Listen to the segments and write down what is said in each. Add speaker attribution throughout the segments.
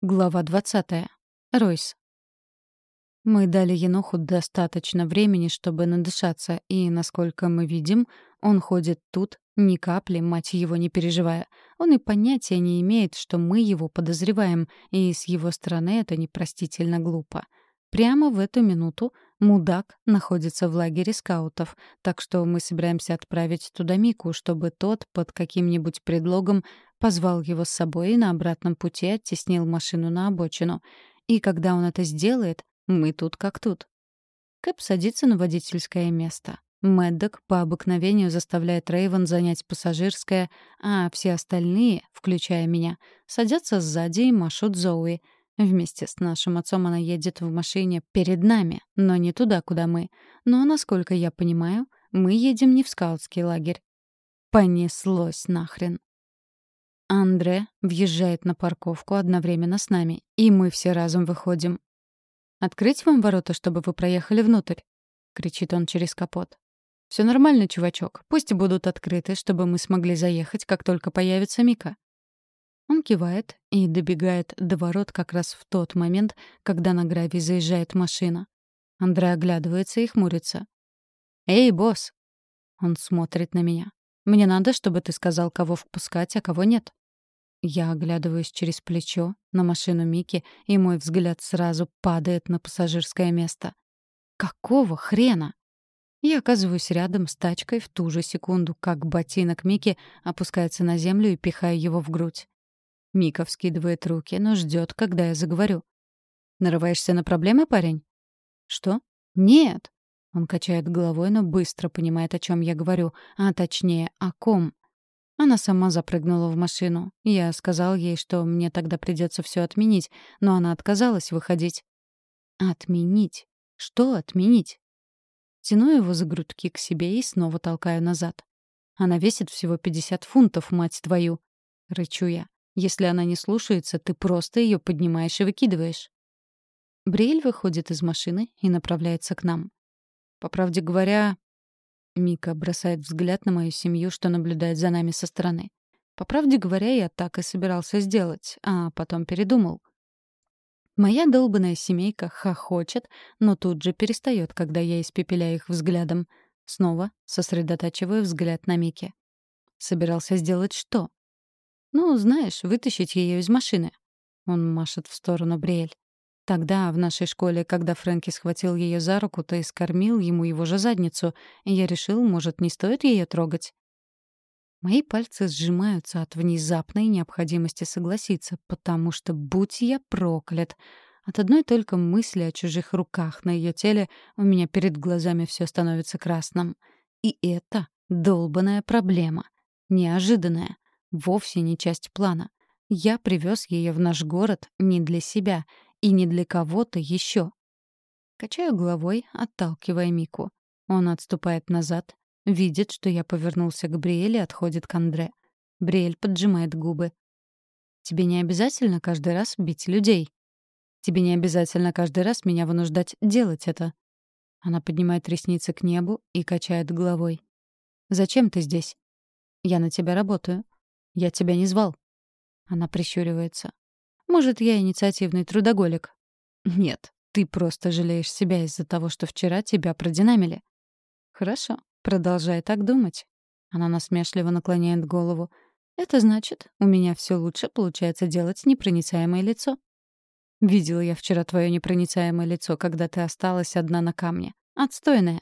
Speaker 1: Глава 20. Ройс. Мы дали Еноху достаточно времени, чтобы надышаться, и, насколько мы видим, он ходит тут, ни капли, мать его, не переживая. Он и понятия не имеет, что мы его подозреваем, и с его стороны это непростительно глупо. Прямо в эту минуту мудак находится в лагере скаутов, так что мы собираемся отправить туда Мику, чтобы тот под каким-нибудь предлогом позвал его с собой и на обратном пути оттеснил машину на обочину. И когда он это сделает, мы тут как тут. Кэп садится на водительское место. Мэддок по обыкновению заставляет Рейвен занять пассажирское, а все остальные, включая меня, садятся сзади и машут Зоуи. Вместе с нашим отцом она едет в машине перед нами, но не туда, куда мы. Но, насколько я понимаю, мы едем не в скаутский лагерь. Понеслось нахрен. Андре въезжает на парковку одновременно с нами, и мы все разом выходим. «Открыть вам ворота, чтобы вы проехали внутрь?» — кричит он через капот. «Все нормально, чувачок. Пусть будут открыты, чтобы мы смогли заехать, как только появится Мика». Он кивает и добегает до ворот как раз в тот момент, когда на гравий заезжает машина. Андре оглядывается и хмурится. «Эй, босс!» Он смотрит на меня. «Мне надо, чтобы ты сказал, кого впускать, а кого нет». Я оглядываюсь через плечо на машину Мики, и мой взгляд сразу падает на пассажирское место. Какого хрена? Я оказываюсь рядом с тачкой в ту же секунду, как ботинок Мики опускается на землю и пихаю его в грудь. Мика вскидывает руки, но ждет, когда я заговорю. «Нарываешься на проблемы, парень?» «Что?» «Нет». Он качает головой, но быстро понимает, о чем я говорю, а точнее, о ком. Она сама запрыгнула в машину. Я сказал ей, что мне тогда придется все отменить, но она отказалась выходить. Отменить? Что отменить? Тяну его за грудки к себе и снова толкаю назад. Она весит всего 50 фунтов, мать твою. Рычу я. Если она не слушается, ты просто ее поднимаешь и выкидываешь. Бриэль выходит из машины и направляется к нам. По правде говоря, Мика бросает взгляд на мою семью, что наблюдает за нами со стороны. По правде говоря, я так и собирался сделать, а потом передумал. Моя долбанная семейка хохочет, но тут же перестает, когда я испепеляю их взглядом. Снова сосредотачиваю взгляд на Мике. Собирался сделать что? Ну, знаешь, вытащить ее из машины. Он машет в сторону Бриэль. Тогда, в нашей школе, когда Фрэнки схватил ее за руку, то и скормил ему его же задницу, я решил, может, не стоит ее трогать. Мои пальцы сжимаются от внезапной необходимости согласиться, потому что, будь я проклят, от одной только мысли о чужих руках на ее теле у меня перед глазами все становится красным. И это долбаная проблема. Неожиданная. Вовсе не часть плана. Я привез ее в наш город не для себя — и не для кого-то еще. Качаю головой, отталкивая Мику. Он отступает назад, видит, что я повернулся к Бриэль и отходит к Андре. Бриэль поджимает губы. «Тебе не обязательно каждый раз бить людей. Тебе не обязательно каждый раз меня вынуждать делать это». Она поднимает ресницы к небу и качает головой. «Зачем ты здесь?» «Я на тебя работаю. Я тебя не звал». Она прищуривается. Может, я инициативный трудоголик? Нет, ты просто жалеешь себя из-за того, что вчера тебя продинамили. Хорошо, продолжай так думать. Она насмешливо наклоняет голову. Это значит, у меня все лучше получается делать непроницаемое лицо. Видела я вчера твое непроницаемое лицо, когда ты осталась одна на камне. Отстойное.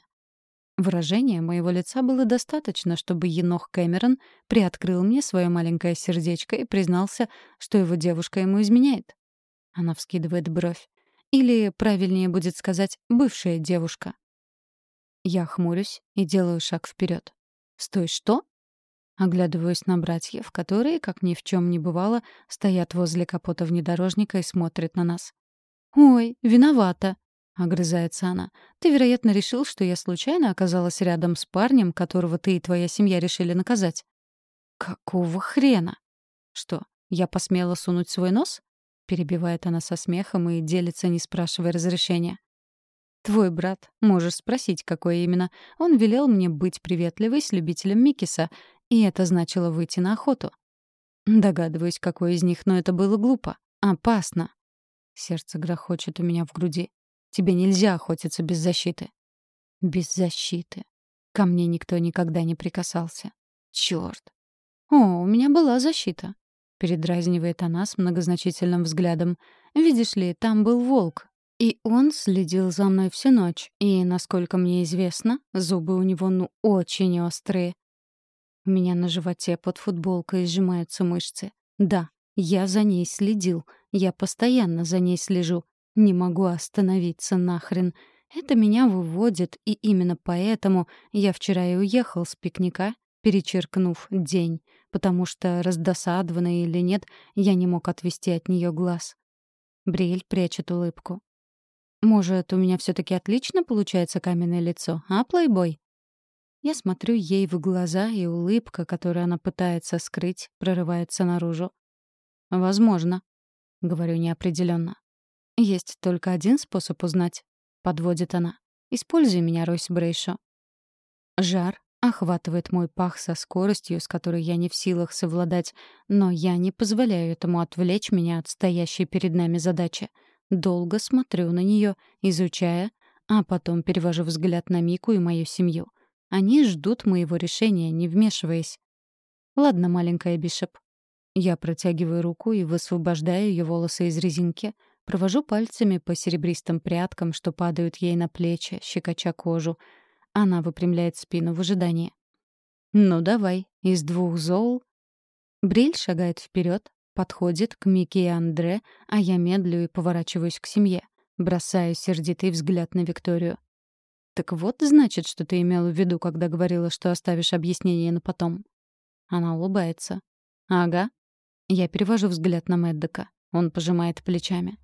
Speaker 1: Выражения моего лица было достаточно, чтобы Енох Кэмерон приоткрыл мне свое маленькое сердечко и признался, что его девушка ему изменяет. Она вскидывает бровь. Или, правильнее будет сказать, бывшая девушка. Я хмурюсь и делаю шаг вперед. «Стой, что?» Оглядываюсь на братьев, которые, как ни в чем не бывало, стоят возле капота внедорожника и смотрят на нас. «Ой, виновата!» — огрызается она. «Ты, вероятно, решил, что я случайно оказалась рядом с парнем, которого ты и твоя семья решили наказать». «Какого хрена?» «Что, я посмела сунуть свой нос?» Перебивает она со смехом и делится, не спрашивая разрешения. «Твой брат. Можешь спросить, какой именно. Он велел мне быть приветливой с любителем Микиса, и это значило выйти на охоту». Догадываюсь, какой из них, но это было глупо. опасно. Сердце грохочет у меня в груди. Тебе нельзя охотиться без защиты. Без защиты. Ко мне никто никогда не прикасался. Чёрт. О, у меня была защита. Передразнивает она с многозначительным взглядом. Видишь ли, там был волк. И он следил за мной всю ночь. И, насколько мне известно, зубы у него ну очень острые. У меня на животе под футболкой сжимаются мышцы. Да, я за ней следил. Я постоянно за ней слежу. Не могу остановиться нахрен. Это меня выводит, и именно поэтому я вчера и уехал с пикника, перечеркнув день, потому что, раздосадованный или нет, я не мог отвести от нее глаз. Бриэль прячет улыбку. «Может, у меня все таки отлично получается каменное лицо, а, плейбой?» Я смотрю ей в глаза, и улыбка, которую она пытается скрыть, прорывается наружу. «Возможно», — говорю неопределенно. «Есть только один способ узнать», — подводит она. «Используй меня, Ройс Брейшо». Жар охватывает мой пах со скоростью, с которой я не в силах совладать, но я не позволяю этому отвлечь меня от стоящей перед нами задачи. Долго смотрю на нее, изучая, а потом перевожу взгляд на Мику и мою семью. Они ждут моего решения, не вмешиваясь. «Ладно, маленькая Бишоп, я протягиваю руку и высвобождаю ее волосы из резинки, провожу пальцами по серебристым прядкам, что падают ей на плечи, щекоча кожу. Она выпрямляет спину в ожидании. «Ну давай, из двух зол...» Бриль шагает вперед, подходит к Микки и Андре, а я медлю и поворачиваюсь к семье. Бросаю сердитый взгляд на Викторию. «Так вот, значит, что ты имела в виду, когда говорила, что оставишь объяснение на потом». Она улыбается. «Ага, я перевожу взгляд на Мэддека. Он пожимает плечами.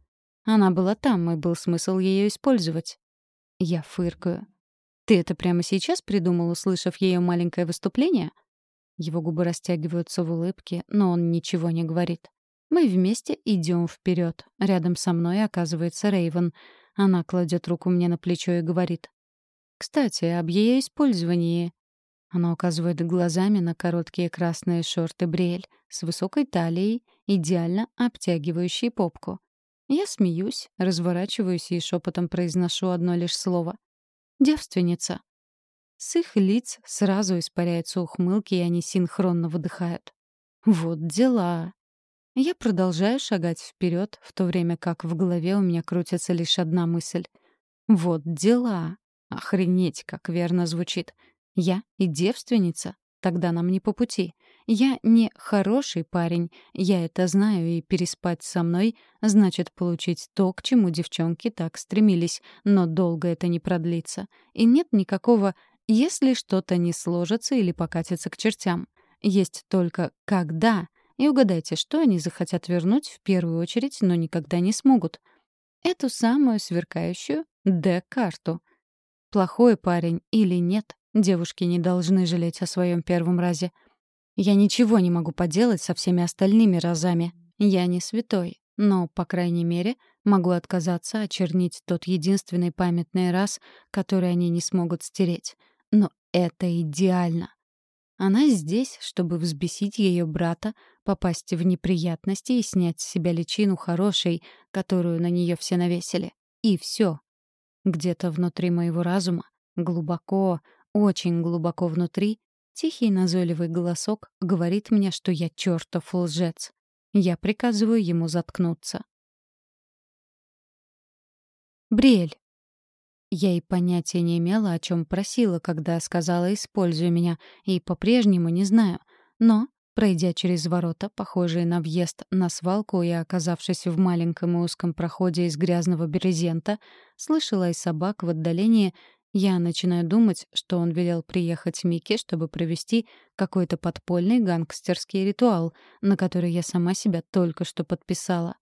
Speaker 1: Она была там, и был смысл ее использовать. Я фыркаю. «Ты это прямо сейчас придумал, услышав ее маленькое выступление?» Его губы растягиваются в улыбке, но он ничего не говорит. Мы вместе идем вперед. Рядом со мной оказывается Рейвен. Она кладет руку мне на плечо и говорит. «Кстати, об ее использовании. Она указывает глазами на короткие красные шорты Бриэль с высокой талией, идеально обтягивающей попку. Я смеюсь, разворачиваюсь и шепотом произношу одно лишь слово. «Девственница». С их лиц сразу испаряются ухмылки, и они синхронно выдыхают. «Вот дела!» Я продолжаю шагать вперед, в то время как в голове у меня крутится лишь одна мысль. «Вот дела!» Охренеть, как верно звучит. Я и девственница. Тогда нам не по пути. Я не хороший парень, я это знаю, и переспать со мной значит получить то, к чему девчонки так стремились, но долго это не продлится. И нет никакого «если что-то не сложится или покатится к чертям». Есть только «когда», и угадайте, что они захотят вернуть в первую очередь, но никогда не смогут. Эту самую сверкающую Д-карту. Плохой парень или нет, Девушки не должны жалеть о своем первом разе. Я ничего не могу поделать со всеми остальными разами. Я не святой, но, по крайней мере, могу отказаться очернить тот единственный памятный раз, который они не смогут стереть. Но это идеально. Она здесь, чтобы взбесить ее брата, попасть в неприятности и снять с себя личину хорошей, которую на нее все навесили. И все. Где-то внутри моего разума, глубоко, очень глубоко внутри тихий назойливый голосок говорит мне, что я чертов лжец. Я приказываю ему заткнуться. Бриэль. Я и понятия не имела, о чем просила, когда сказала «используй меня», и по-прежнему не знаю. Но, пройдя через ворота, похожие на въезд на свалку и оказавшись в маленьком и узком проходе из грязного брезента, слышала и собак в отдалении я начинаю думать, что он велел приехать Микки, чтобы провести какой-то подпольный гангстерский ритуал, на который я сама себя только что подписала.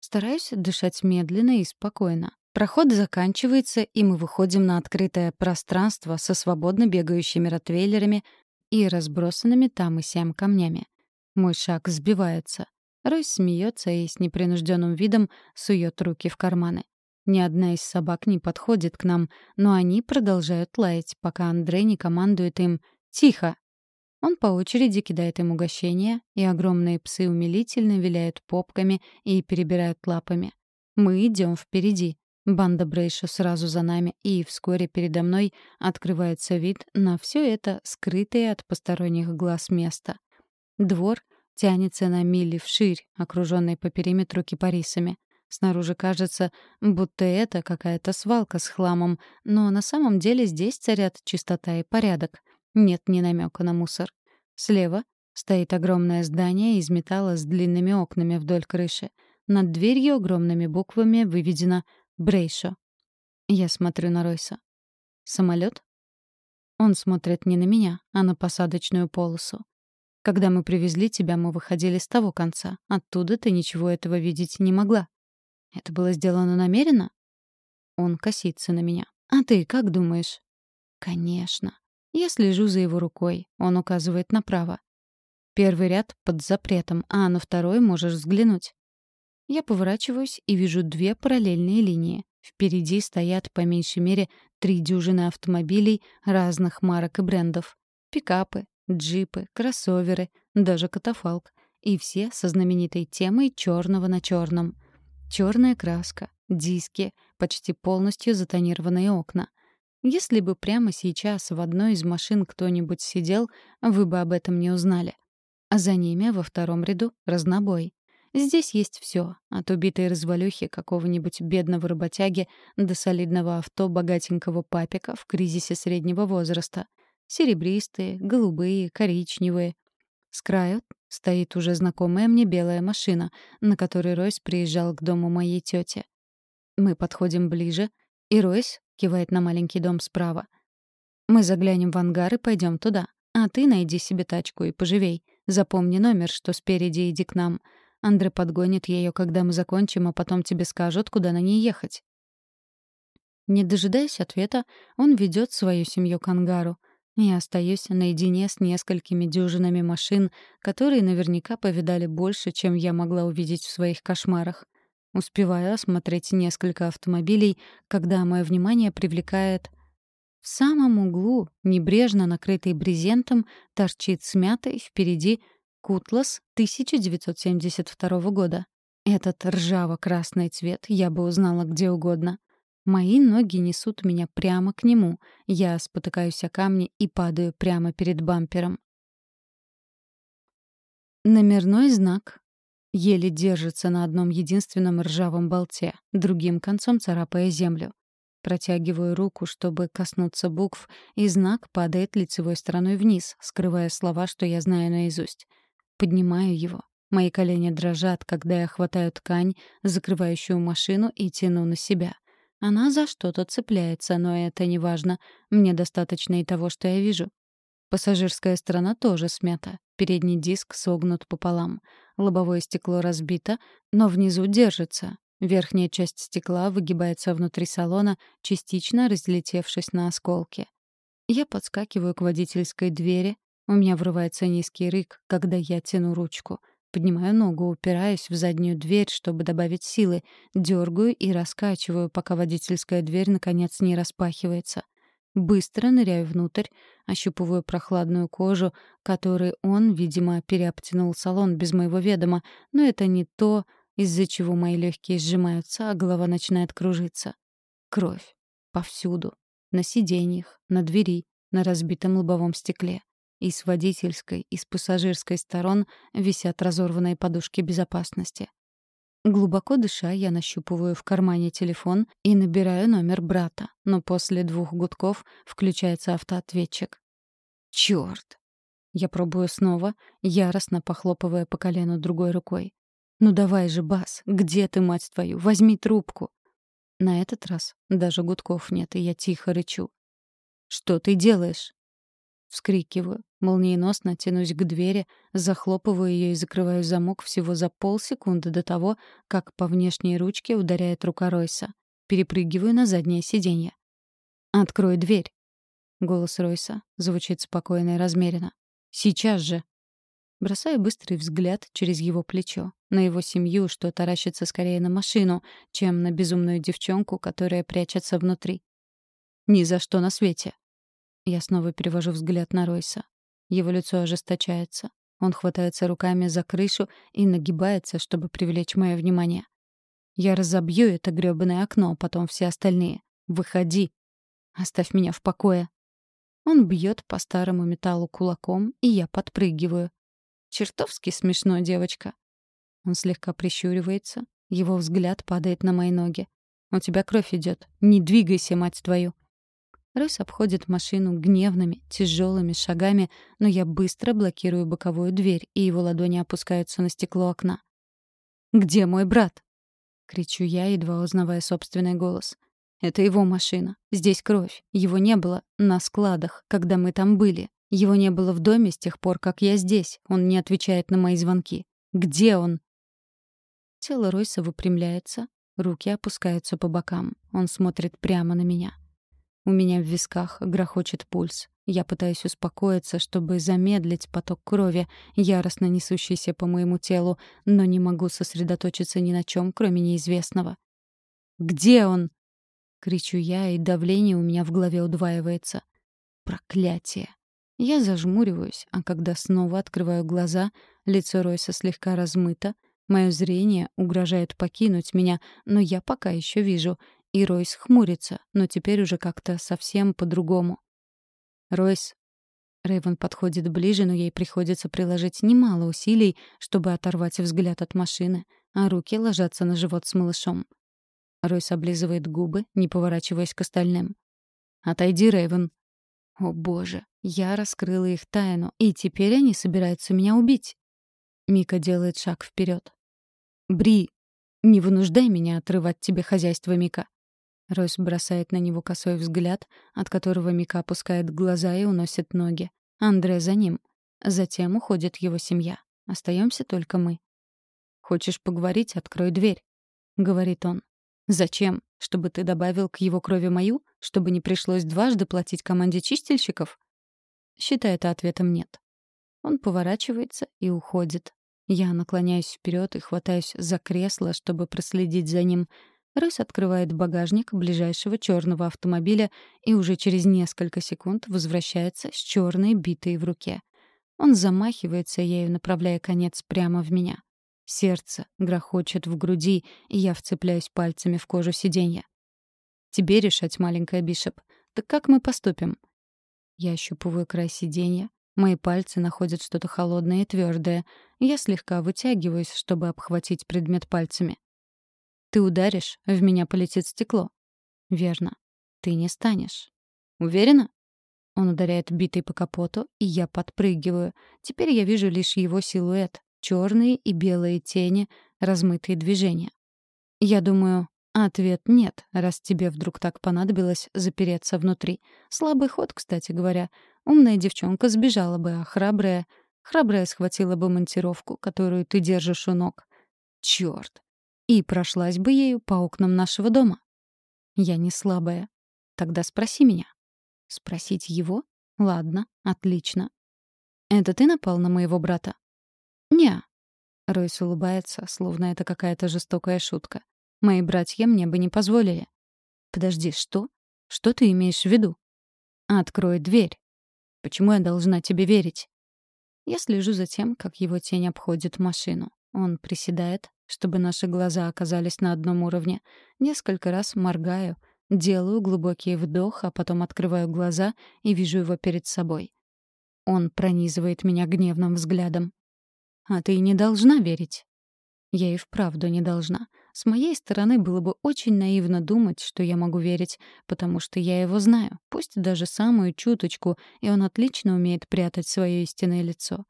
Speaker 1: Стараюсь дышать медленно и спокойно. Проход заканчивается, и мы выходим на открытое пространство со свободно бегающими ротвейлерами и разбросанными там и сям камнями. Мой шаг сбивается. Ройс смеется и с непринужденным видом сует руки в карманы. Ни одна из собак не подходит к нам, но они продолжают лаять, пока Андрей не командует им «Тихо!». Он по очереди кидает им угощения, и огромные псы умилительно виляют попками и перебирают лапами. Мы идем впереди. Банда Брейша сразу за нами, и вскоре передо мной открывается вид на все это скрытое от посторонних глаз место. Двор тянется на мили вширь, окруженный по периметру кипарисами. Снаружи кажется, будто это какая-то свалка с хламом, но на самом деле здесь царят чистота и порядок. Нет ни намека на мусор. Слева стоит огромное здание из металла с длинными окнами вдоль крыши. Над дверью огромными буквами выведено Брейшо. Я смотрю на Ройса. Самолет? Он смотрит не на меня, а на посадочную полосу. Когда мы привезли тебя, мы выходили с того конца. Оттуда ты ничего этого видеть не могла. Это было сделано намеренно? Он косится на меня. А ты как думаешь? Конечно. Я слежу за его рукой. Он указывает направо. Первый ряд под запретом, а на второй можешь взглянуть. Я поворачиваюсь и вижу две параллельные линии. Впереди стоят по меньшей мере три дюжины автомобилей разных марок и брендов. Пикапы, джипы, кроссоверы, даже катафалк. И все со знаменитой темой черного на черном. Черная краска, диски, почти полностью затонированные окна. Если бы прямо сейчас в одной из машин кто-нибудь сидел, вы бы об этом не узнали. А за ними во втором ряду — разнобой. Здесь есть все, от убитой развалюхи какого-нибудь бедного работяги до солидного авто богатенького папика в кризисе среднего возраста. Серебристые, голубые, коричневые. С краю стоит уже знакомая мне белая машина, на которой Ройс приезжал к дому моей тети. Мы подходим ближе, и Ройс кивает на маленький дом справа. Мы заглянем в ангар и пойдем туда. А ты найди себе тачку и поживей. Запомни номер, что спереди иди к нам — Андре подгонит ее, когда мы закончим, а потом тебе скажут, куда на ней ехать. Не дожидаясь ответа, он ведет свою семью к ангару. Я остаюсь наедине с несколькими дюжинами машин, которые наверняка повидали больше, чем я могла увидеть в своих кошмарах. Успеваю осмотреть несколько автомобилей, когда мое внимание привлекает... В самом углу, небрежно накрытый брезентом, торчит смятый впереди Кутлас 1972 года. Этот ржаво-красный цвет я бы узнала где угодно. Мои ноги несут меня прямо к нему. Я спотыкаюсь о камни и падаю прямо перед бампером. Номерной знак еле держится на одном единственном ржавом болте, другим концом царапая землю. Протягиваю руку, чтобы коснуться букв, и знак падает лицевой стороной вниз, скрывая слова, что я знаю наизусть. Поднимаю его. Мои колени дрожат, когда я хватаю ткань, закрывающую машину, и тяну на себя. Она за что-то цепляется, но это не важно. Мне достаточно и того, что я вижу. Пассажирская сторона тоже смята. Передний диск согнут пополам. Лобовое стекло разбито, но внизу держится. Верхняя часть стекла выгибается внутри салона, частично разлетевшись на осколки. Я подскакиваю к водительской двери, у меня врывается низкий рык, когда я тяну ручку. Поднимаю ногу, упираюсь в заднюю дверь, чтобы добавить силы, дергаю и раскачиваю, пока водительская дверь наконец не распахивается. Быстро ныряю внутрь, ощупываю прохладную кожу, которой он, видимо, переобтянул салон без моего ведома, но это не то, из-за чего мои легкие сжимаются, а голова начинает кружиться. Кровь. Повсюду. На сиденьях, на двери, на разбитом лобовом стекле. И с водительской, и с пассажирской сторон висят разорванные подушки безопасности. Глубоко дыша, я нащупываю в кармане телефон и набираю номер брата, но после двух гудков включается автоответчик. Чёрт! Я пробую снова, яростно похлопывая по колену другой рукой. «Ну давай же, Бас, где ты, мать твою? Возьми трубку!» На этот раз даже гудков нет, и я тихо рычу. «Что ты делаешь?» Вскрикиваю, молниеносно тянусь к двери, захлопываю ее и закрываю замок всего за полсекунды до того, как по внешней ручке ударяет рука Ройса. Перепрыгиваю на заднее сиденье. «Открой дверь!» Голос Ройса звучит спокойно и размеренно. «Сейчас же!» Бросаю быстрый взгляд через его плечо, на его семью, что таращится скорее на машину, чем на безумную девчонку, которая прячется внутри. «Ни за что на свете!» Я снова перевожу взгляд на Ройса. Его лицо ожесточается. Он хватается руками за крышу и нагибается, чтобы привлечь мое внимание. Я разобью это грёбаное окно, потом все остальные. Выходи. Оставь меня в покое. Он бьет по старому металлу кулаком, и я подпрыгиваю. Чертовски смешно, девочка. Он слегка прищуривается. Его взгляд падает на мои ноги. «У тебя кровь идет. Не двигайся, мать твою!» Ройс обходит машину гневными, тяжелыми шагами, но я быстро блокирую боковую дверь, и его ладони опускаются на стекло окна. «Где мой брат?» — кричу я, едва узнавая собственный голос. «Это его машина. Здесь кровь. Его не было на складах, когда мы там были. Его не было в доме с тех пор, как я здесь. Он не отвечает на мои звонки. Где он?» Тело Ройса выпрямляется, руки опускаются по бокам. Он смотрит прямо на меня. У меня в висках грохочет пульс. Я пытаюсь успокоиться, чтобы замедлить поток крови, яростно несущийся по моему телу, но не могу сосредоточиться ни на чем, кроме неизвестного. «Где он?» — кричу я, и давление у меня в голове удваивается. Проклятие! Я зажмуриваюсь, а когда снова открываю глаза, лицо Ройса слегка размыто, мое зрение угрожает покинуть меня, но я пока еще вижу — и Ройс хмурится, но теперь уже как-то совсем по-другому. «Ройс». Рэйвен подходит ближе, но ей приходится приложить немало усилий, чтобы оторвать взгляд от машины, а руки ложатся на живот с малышом. Ройс облизывает губы, не поворачиваясь к остальным. «Отойди, Рэйвен». «О, боже, я раскрыла их тайну, и теперь они собираются меня убить». Мика делает шаг вперед. «Бри, не вынуждай меня отрывать тебе хозяйство, Мика. Ройс бросает на него косой взгляд, от которого Мика опускает глаза и уносит ноги. Андре за ним. Затем уходит его семья. Остаемся только мы. «Хочешь поговорить? Открой дверь», — говорит он. «Зачем? Чтобы ты добавил к его крови мою? Чтобы не пришлось дважды платить команде чистильщиков?» Считай это ответом «нет». Он поворачивается и уходит. Я наклоняюсь вперед и хватаюсь за кресло, чтобы проследить за ним — Ройс открывает багажник ближайшего черного автомобиля и уже через несколько секунд возвращается с черной битой в руке. Он замахивается ею, направляя конец прямо в меня. Сердце грохочет в груди, и я вцепляюсь пальцами в кожу сиденья. «Тебе решать, маленькая Бишоп. Так как мы поступим?» Я ощупываю край сиденья. Мои пальцы находят что-то холодное и твердое. Я слегка вытягиваюсь, чтобы обхватить предмет пальцами. Ты ударишь, в меня полетит стекло. Верно. Ты не станешь. Уверена? Он ударяет битой по капоту, и я подпрыгиваю. Теперь я вижу лишь его силуэт, черные и белые тени, размытые движения. Я думаю, ответ нет, раз тебе вдруг так понадобилось запереться внутри. Слабый ход, кстати говоря. Умная девчонка сбежала бы, а храбрая... Храбрая схватила бы монтировку, которую ты держишь у ног. Черт! И прошлась бы ею по окнам нашего дома. Я не слабая. Тогда спроси меня. Спросить его? Ладно, отлично. Это ты напал на моего брата? Не. Ройс улыбается, словно это какая-то жестокая шутка. Мои братья мне бы не позволили. Подожди, что? Что ты имеешь в виду? Открой дверь. Почему я должна тебе верить? Я слежу за тем, как его тень обходит машину. Он приседает, чтобы наши глаза оказались на одном уровне. Несколько раз моргаю, делаю глубокий вдох, а потом открываю глаза и вижу его перед собой. Он пронизывает меня гневным взглядом. «А ты не должна верить». Я и вправду не должна. С моей стороны было бы очень наивно думать, что я могу верить, потому что я его знаю, пусть даже самую чуточку, и он отлично умеет прятать свое истинное лицо.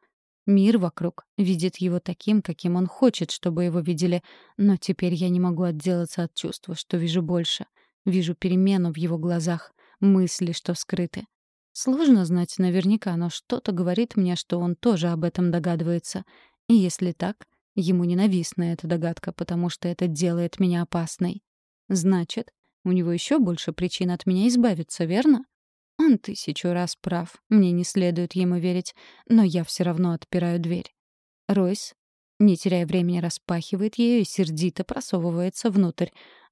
Speaker 1: Мир вокруг видит его таким, каким он хочет, чтобы его видели, но теперь я не могу отделаться от чувства, что вижу больше. Вижу перемену в его глазах, мысли, что скрыты. Сложно знать наверняка, но что-то говорит мне, что он тоже об этом догадывается. И если так, ему ненавистна эта догадка, потому что это делает меня опасной. Значит, у него еще больше причин от меня избавиться, верно? Он тысячу раз прав. Мне не следует ему верить, но я все равно отпираю дверь. Ройс, не теряя времени, распахивает ее и сердито просовывается внутрь.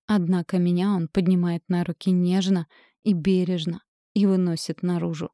Speaker 1: Однако меня он поднимает на руки нежно и бережно и выносит наружу.